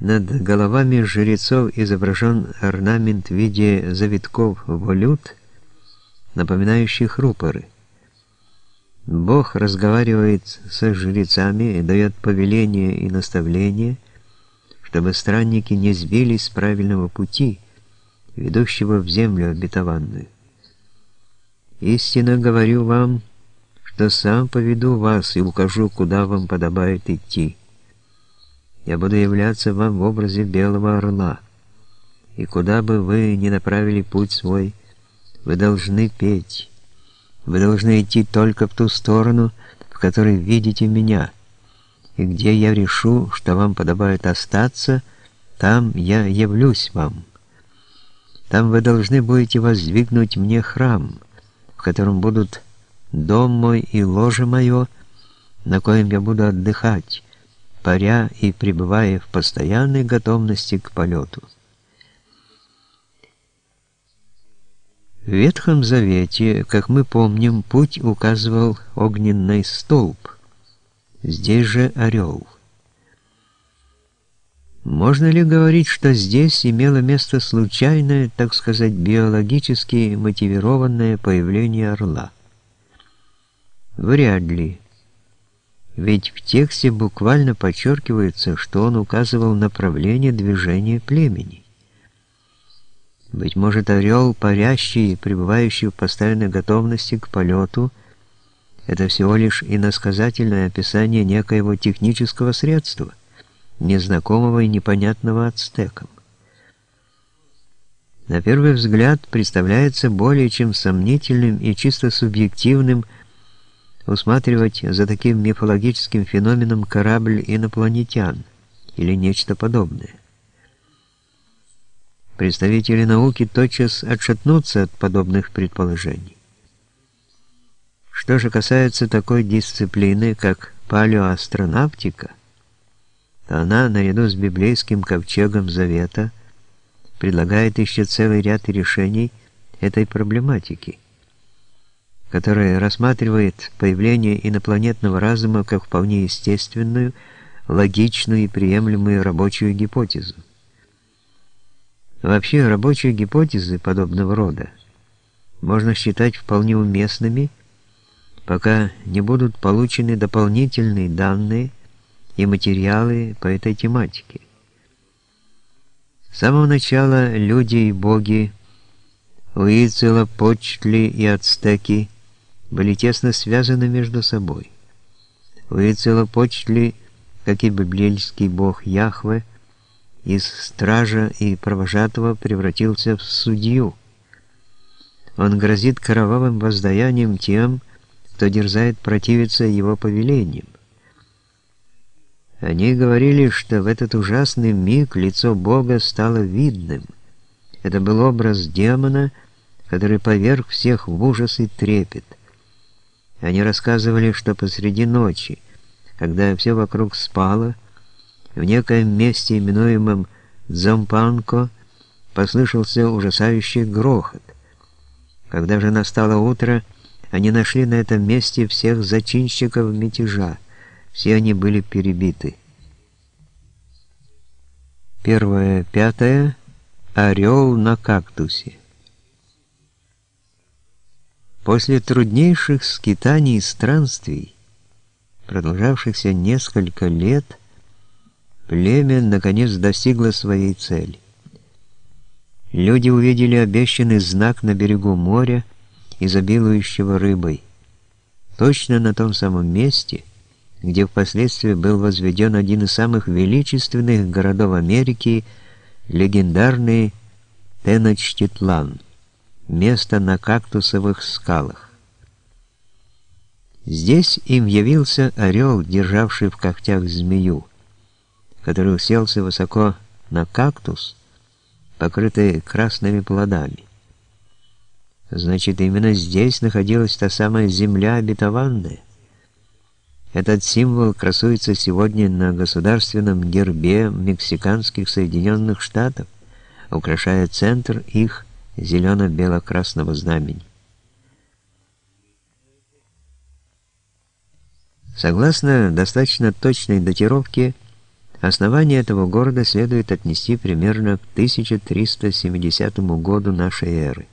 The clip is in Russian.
Над головами жрецов изображен орнамент в виде завитков волют, напоминающих рупоры. Бог разговаривает со жрецами и дает повеления и наставления, чтобы странники не сбились с правильного пути, ведущего в землю обетованную. Истинно говорю вам, что сам поведу вас и укажу, куда вам подобает идти. Я буду являться вам в образе белого орла, и куда бы вы ни направили путь свой, вы должны петь. Вы должны идти только в ту сторону, в которой видите меня, и где я решу, что вам подобает остаться, там я явлюсь вам. Там вы должны будете воздвигнуть мне храм, в котором будут дом мой и ложе мое, на коем я буду отдыхать, паря и пребывая в постоянной готовности к полету. В Ветхом Завете, как мы помним, путь указывал огненный столб, здесь же орел. Можно ли говорить, что здесь имело место случайное, так сказать, биологически мотивированное появление орла? Вряд ли. Ведь в тексте буквально подчеркивается, что он указывал направление движения племени. Быть может, орел, парящий, пребывающий в постоянной готовности к полету, это всего лишь иносказательное описание некоего технического средства, незнакомого и непонятного ацтекам. На первый взгляд представляется более чем сомнительным и чисто субъективным усматривать за таким мифологическим феноменом корабль инопланетян или нечто подобное. Представители науки тотчас отшатнутся от подобных предположений. Что же касается такой дисциплины, как палеоастронавтика, то она, наряду с библейским ковчегом Завета, предлагает еще целый ряд решений этой проблематики – которая рассматривает появление инопланетного разума как вполне естественную, логичную и приемлемую рабочую гипотезу. Вообще, рабочие гипотезы подобного рода можно считать вполне уместными, пока не будут получены дополнительные данные и материалы по этой тематике. С самого начала люди и боги, Уицелопочтли и ацтеки – были тесно связаны между собой. Уицелопочтли, как и библейский бог Яхве, из стража и провожатого превратился в судью. Он грозит кровавым воздаянием тем, кто дерзает противиться его повелениям. Они говорили, что в этот ужасный миг лицо Бога стало видным. Это был образ демона, который поверг всех в ужас и трепет. Они рассказывали, что посреди ночи, когда все вокруг спало, в некоем месте, именуемом Дзомпанко, послышался ужасающий грохот. Когда же настало утро, они нашли на этом месте всех зачинщиков мятежа. Все они были перебиты. Первое, пятое. Орел на кактусе. После труднейших скитаний и странствий, продолжавшихся несколько лет, племя наконец достигло своей цели. Люди увидели обещанный знак на берегу моря, изобилующего рыбой, точно на том самом месте, где впоследствии был возведен один из самых величественных городов Америки, легендарный Теночтитлан место на кактусовых скалах. Здесь им явился орел, державший в когтях змею, который уселся высоко на кактус, покрытый красными плодами. Значит, именно здесь находилась та самая земля обетованная. Этот символ красуется сегодня на государственном гербе мексиканских Соединенных Штатов, украшая центр их зелено-бело-красного знамени. Согласно достаточно точной датировке, Основание этого города следует отнести примерно к 1370 году нашей эры.